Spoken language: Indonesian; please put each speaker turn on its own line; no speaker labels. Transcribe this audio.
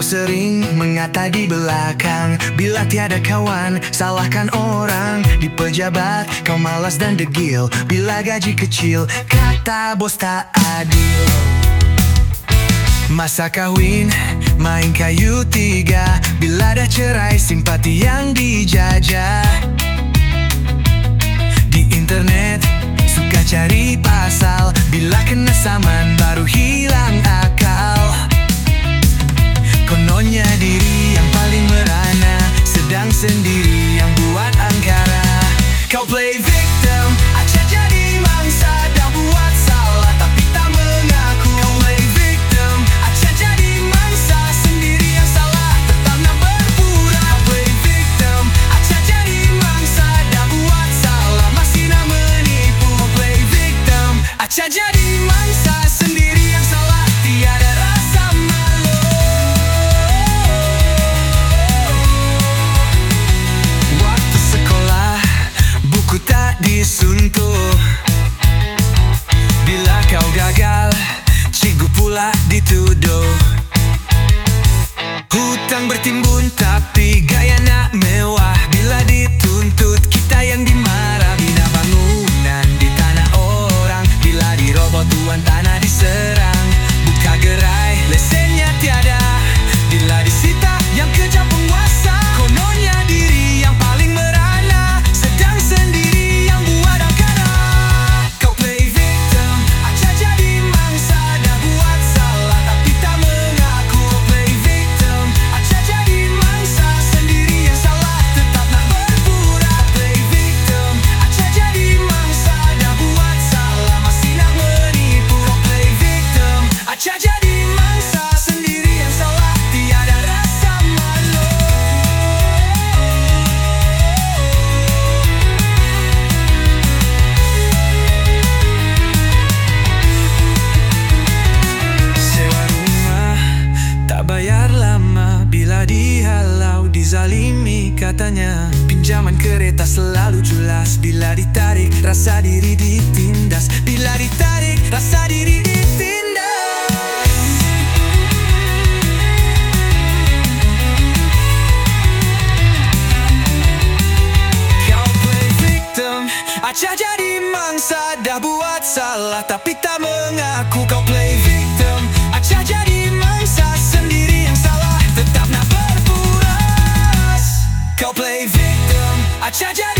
Kau sering mengata di belakang. Bila tiada kawan, salahkan orang. Di pejabat, kau malas dan degil. Bila gaji kecil, kata bos tak adil. Masa kawin, main kayu tiga. Bila dah cerai, simpati yang dijajah. Di internet, suka cari pasal. Bila kena saman, baru hilang akal Kononnya diri yang paling merana Sedang sendiri yang buat angkara. Kau play victim Acah jadi mangsa Dah buat salah tapi tak mengaku. Kau play victim Acah jadi mangsa Sendiri yang salah Tetap nak berpura. Kau play victim Acah jadi mangsa Dah buat salah Masih nak menipu. Kau play victim Acah jadi dizalimi katanya. Pinjaman kereta selalu jelas. Bila ditarik rasa diri ditindas. Bila ditarik rasa diri ditindas. Kau play victim. Acah jadi mangsa. Dah buat salah Tapi tak Watch out,